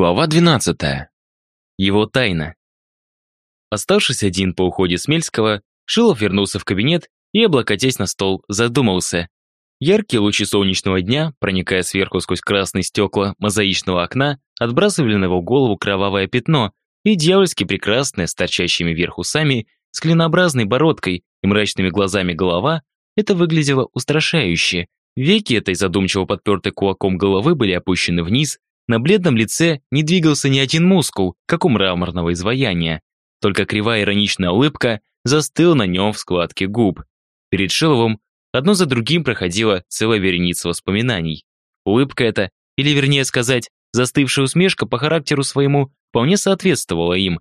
Глава 12. Его тайна. Оставшись один по уходе Смельского, Шилов вернулся в кабинет и, облокотясь на стол, задумался. Яркие лучи солнечного дня, проникая сверху сквозь красные стекла мозаичного окна, отбрасывали на его голову кровавое пятно и дьявольски прекрасная, с торчащими вверх усами, с клинообразной бородкой и мрачными глазами голова, это выглядело устрашающе. Веки этой задумчиво подпертой кулаком головы были опущены вниз, на бледном лице не двигался ни один мускул, как у мраморного изваяния. Только кривая ироничная улыбка застыла на нем в складке губ. Перед Шиловым одно за другим проходила целая вереница воспоминаний. Улыбка эта, или вернее сказать, застывшая усмешка по характеру своему, вполне соответствовала им.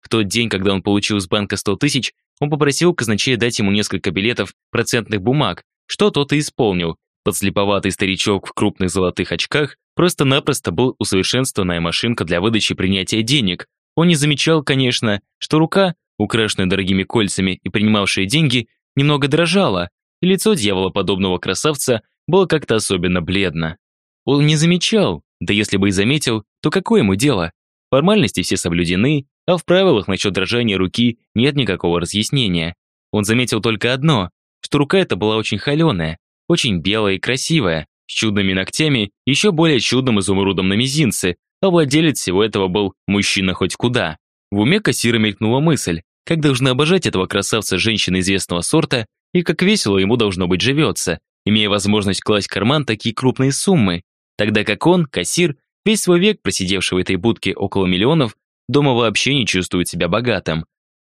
В тот день, когда он получил из банка 100 тысяч, он попросил казначея дать ему несколько билетов процентных бумаг, что тот и исполнил. Подслеповатый старичок в крупных золотых очках Просто-напросто был усовершенствованная машинка для выдачи и принятия денег. Он не замечал, конечно, что рука, украшенная дорогими кольцами и принимавшая деньги, немного дрожала, и лицо дьяволоподобного красавца было как-то особенно бледно. Он не замечал, да если бы и заметил, то какое ему дело? Формальности все соблюдены, а в правилах насчет дрожания руки нет никакого разъяснения. Он заметил только одно, что рука эта была очень холеная, очень белая и красивая, с чудными ногтями, еще более чудным изумрудом на мизинце, а владелец всего этого был мужчина хоть куда. В уме кассира мелькнула мысль, как должны обожать этого красавца женщины известного сорта и как весело ему должно быть живется, имея возможность класть в карман такие крупные суммы, тогда как он, кассир, весь свой век просидевший в этой будке около миллионов, дома вообще не чувствует себя богатым.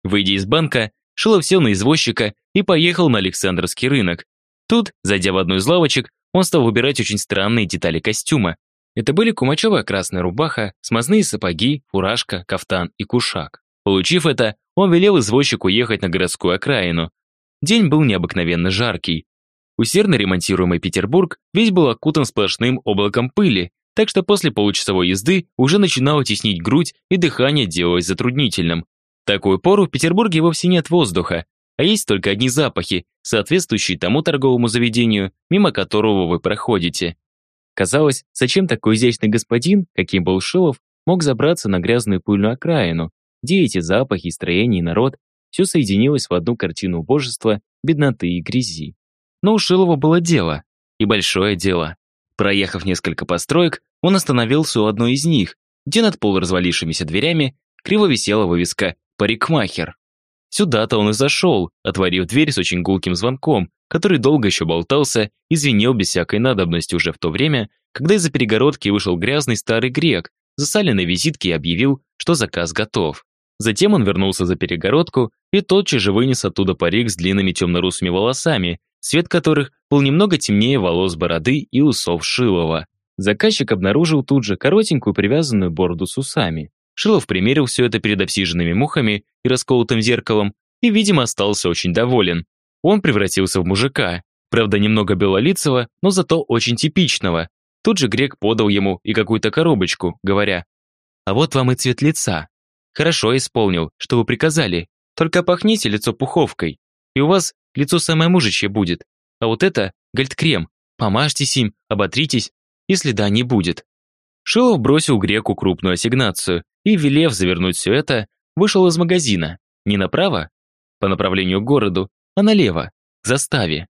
Выйдя из банка, Шилов сел на извозчика и поехал на Александровский рынок. Тут, зайдя в одну из лавочек, он стал выбирать очень странные детали костюма. Это были кумачевая красная рубаха, смазные сапоги, фуражка, кафтан и кушак. Получив это, он велел извозчику ехать на городскую окраину. День был необыкновенно жаркий. Усердно ремонтируемый Петербург весь был окутан сплошным облаком пыли, так что после получасовой езды уже начинало теснить грудь и дыхание делалось затруднительным. В такую пору в Петербурге вовсе нет воздуха, а есть только одни запахи, соответствующие тому торговому заведению, мимо которого вы проходите. Казалось, зачем такой изящный господин, каким был Шилов, мог забраться на грязную пыльную окраину, где эти запахи, строения и народ все соединилось в одну картину убожества, бедноты и грязи. Но у Шилова было дело, и большое дело. Проехав несколько построек, он остановился у одной из них, где над полуразвалившимися дверями криво висела вывеска «Парикмахер». Сюда-то он и зашел, отворив дверь с очень гулким звонком, который долго еще болтался и звенел без всякой надобности уже в то время, когда из-за перегородки вышел грязный старый грек, засаленной визитки и объявил, что заказ готов. Затем он вернулся за перегородку и тотчас же вынес оттуда парик с длинными темно-русыми волосами, цвет которых был немного темнее волос бороды и усов Шилова. Заказчик обнаружил тут же коротенькую привязанную бороду с усами. Шилов примерил все это перед обсиженными мухами и расколотым зеркалом и, видимо, остался очень доволен. Он превратился в мужика, правда, немного белолицего, но зато очень типичного. Тут же грек подал ему и какую-то коробочку, говоря, «А вот вам и цвет лица. Хорошо исполнил, что вы приказали, только пахните лицо пуховкой, и у вас лицо самое мужичье будет. А вот это, гальт-крем, помажьтесь им, оботритесь, и следа не будет». Шилов бросил греку крупную ассигнацию и, велев завернуть все это, вышел из магазина. Не направо, по направлению к городу, а налево, к заставе.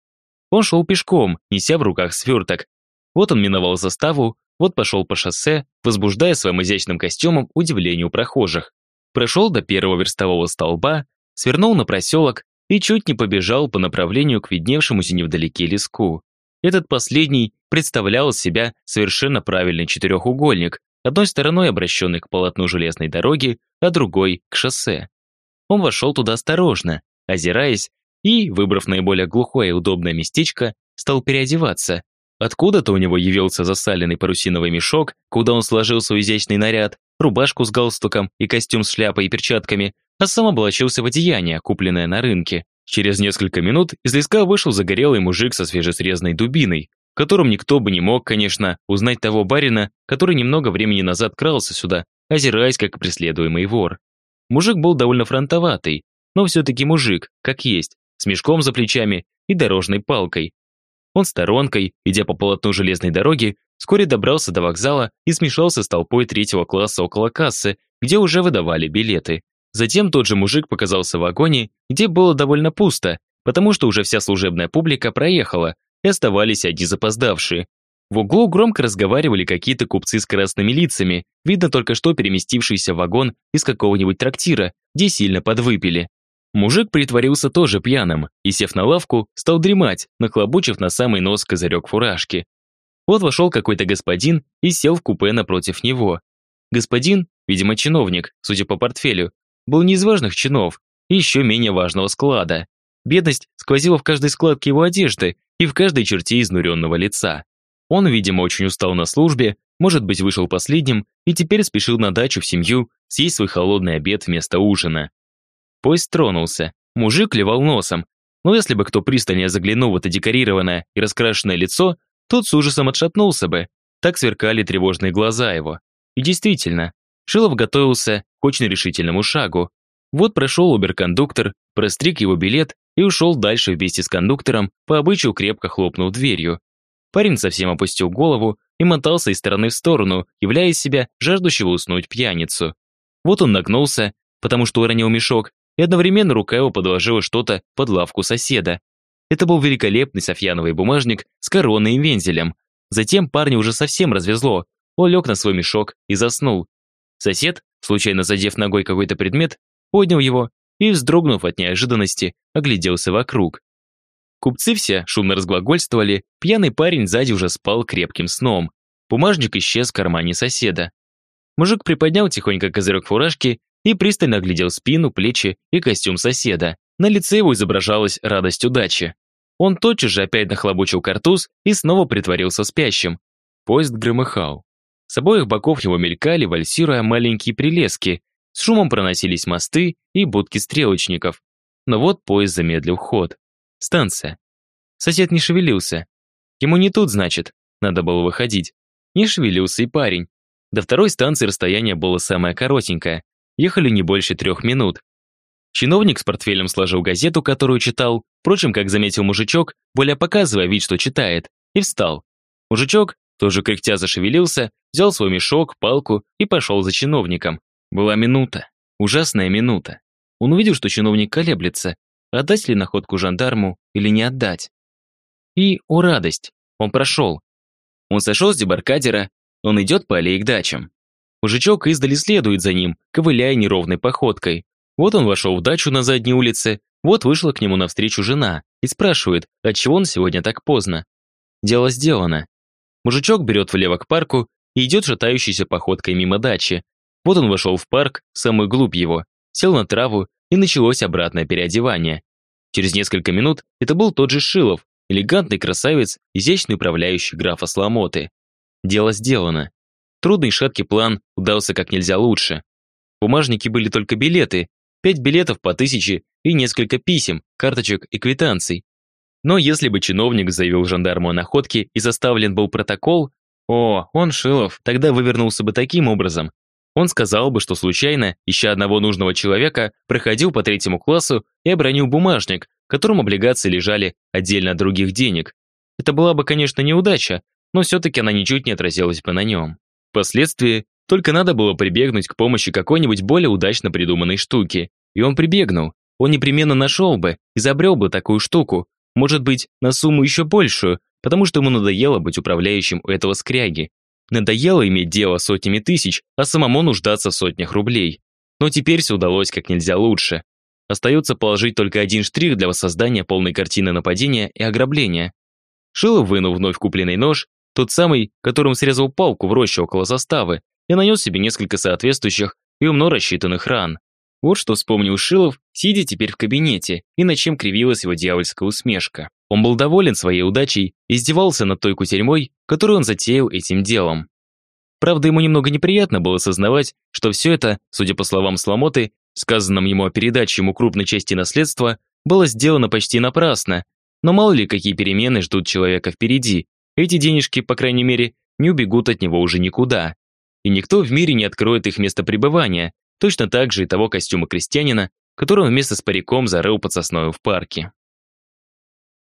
Он шел пешком, неся в руках сверток. Вот он миновал заставу, вот пошел по шоссе, возбуждая своим изящным костюмом удивление прохожих. Прошел до первого верстового столба, свернул на проселок и чуть не побежал по направлению к видневшемуся невдалеке леску. Этот последний представлял из себя совершенно правильный четырехугольник, одной стороной обращенный к полотну железной дороги, а другой – к шоссе. Он вошел туда осторожно, озираясь, и, выбрав наиболее глухое и удобное местечко, стал переодеваться. Откуда-то у него явился засаленный парусиновый мешок, куда он сложил свой изящный наряд, рубашку с галстуком и костюм с шляпой и перчатками, а сам облачился в одеяние, купленное на рынке. Через несколько минут из леска вышел загорелый мужик со свежесрезанной дубиной, в котором никто бы не мог, конечно, узнать того барина, который немного времени назад крался сюда, озираясь как преследуемый вор. Мужик был довольно фронтоватый, но все-таки мужик, как есть, с мешком за плечами и дорожной палкой. Он сторонкой, идя по полотну железной дороги, Вскоре добрался до вокзала и смешался с толпой третьего класса около кассы, где уже выдавали билеты. Затем тот же мужик показался в вагоне, где было довольно пусто, потому что уже вся служебная публика проехала, и оставались одни запоздавшие. В углу громко разговаривали какие-то купцы с красными лицами, видно только что переместившийся в вагон из какого-нибудь трактира, где сильно подвыпили. Мужик притворился тоже пьяным и, сев на лавку, стал дремать, нахлобучив на самый нос козырек фуражки. Вот вошел какой-то господин и сел в купе напротив него. Господин, видимо, чиновник, судя по портфелю, был не из важных чинов и еще менее важного склада. Бедность сквозила в каждой складке его одежды и в каждой черте изнуренного лица. Он, видимо, очень устал на службе, может быть, вышел последним и теперь спешил на дачу в семью съесть свой холодный обед вместо ужина. Поезд тронулся. Мужик клевал носом. Но если бы кто пристальнее заглянул в это декорированное и раскрашенное лицо, тот с ужасом отшатнулся бы. Так сверкали тревожные глаза его. И действительно, Шилов готовился к очень решительному шагу. Вот прошел оберкондуктор, простриг его билет и ушел дальше вместе с кондуктором, по обычаю крепко хлопнув дверью. Парень совсем опустил голову и мотался из стороны в сторону, являя себя жаждущего уснуть пьяницу. Вот он нагнулся, потому что уронил мешок, и одновременно рука его подложила что-то под лавку соседа. Это был великолепный софьяновый бумажник с короной и вензелем. Затем парня уже совсем развезло. Он лег на свой мешок и заснул. Сосед, случайно задев ногой какой-то предмет, поднял его и, вздрогнув от неожиданности, огляделся вокруг. Купцы все шумно разглагольствовали, пьяный парень сзади уже спал крепким сном. Бумажник исчез в кармане соседа. Мужик приподнял тихонько козырек фуражки и пристально оглядел спину, плечи и костюм соседа. На лице его изображалась радость удачи. Он тотчас же опять нахлобучил картуз и снова притворился спящим. Поезд громыхал. С обоих боков его мелькали, вальсируя маленькие прилески. С шумом проносились мосты и будки стрелочников. Но вот поезд замедлил ход. Станция. Сосед не шевелился. Ему не тут, значит, надо было выходить. Не шевелился и парень. До второй станции расстояние было самое коротенькое. Ехали не больше трех минут. Чиновник с портфелем сложил газету, которую читал, впрочем, как заметил мужичок, более показывая вид, что читает, и встал. Мужичок, тоже кряхтя зашевелился, взял свой мешок, палку и пошел за чиновником. Была минута. Ужасная минута. Он увидел, что чиновник колеблется, отдать ли находку жандарму или не отдать. И, о радость, он прошел. Он сошел с дебаркадера, он идет по аллее к дачам. Мужичок издали следует за ним, ковыляя неровной походкой. Вот он вошел в дачу на задней улице, вот вышла к нему навстречу жена и спрашивает, отчего он сегодня так поздно. Дело сделано. Мужичок берет влево к парку и идет шатающейся походкой мимо дачи. Вот он вошел в парк, самую глубь его, сел на траву, и началось обратное переодевание. Через несколько минут это был тот же Шилов, элегантный красавец, изящный управляющий графа Сломоты. Дело сделано. Трудный шаткий план удался как нельзя лучше. В бумажнике были только билеты, пять билетов по тысяче и несколько писем, карточек и квитанций. Но если бы чиновник заявил жандарму о находке и заставлен был протокол, о, он, Шилов, тогда вывернулся бы таким образом. Он сказал бы, что случайно, ища одного нужного человека, проходил по третьему классу и обронил бумажник, в котором облигации лежали отдельно от других денег. Это была бы, конечно, неудача, но все-таки она ничуть не отразилась бы на нем. Впоследствии только надо было прибегнуть к помощи какой-нибудь более удачно придуманной штуки. И он прибегнул. Он непременно нашел бы, изобрел бы такую штуку, может быть, на сумму еще большую, потому что ему надоело быть управляющим у этого скряги. Надоело иметь дело с сотнями тысяч, а самому нуждаться в сотнях рублей. Но теперь все удалось как нельзя лучше. Остается положить только один штрих для воссоздания полной картины нападения и ограбления. Шилов вынул вновь купленный нож тот самый, которым срезал палку в роще около заставы и нанес себе несколько соответствующих и умно рассчитанных ран. Вот что вспомнил Шилов, сидя теперь в кабинете, и над чем кривилась его дьявольская усмешка. Он был доволен своей удачей и издевался над той кутерьмой, которую он затеял этим делом. Правда, ему немного неприятно было сознавать, что все это, судя по словам Сломоты, сказанным ему о передаче ему крупной части наследства, было сделано почти напрасно, но мало ли какие перемены ждут человека впереди, эти денежки, по крайней мере, не убегут от него уже никуда. И никто в мире не откроет их место пребывания, точно так же и того костюма крестьянина, который он вместе с париком зарыл под сосною в парке.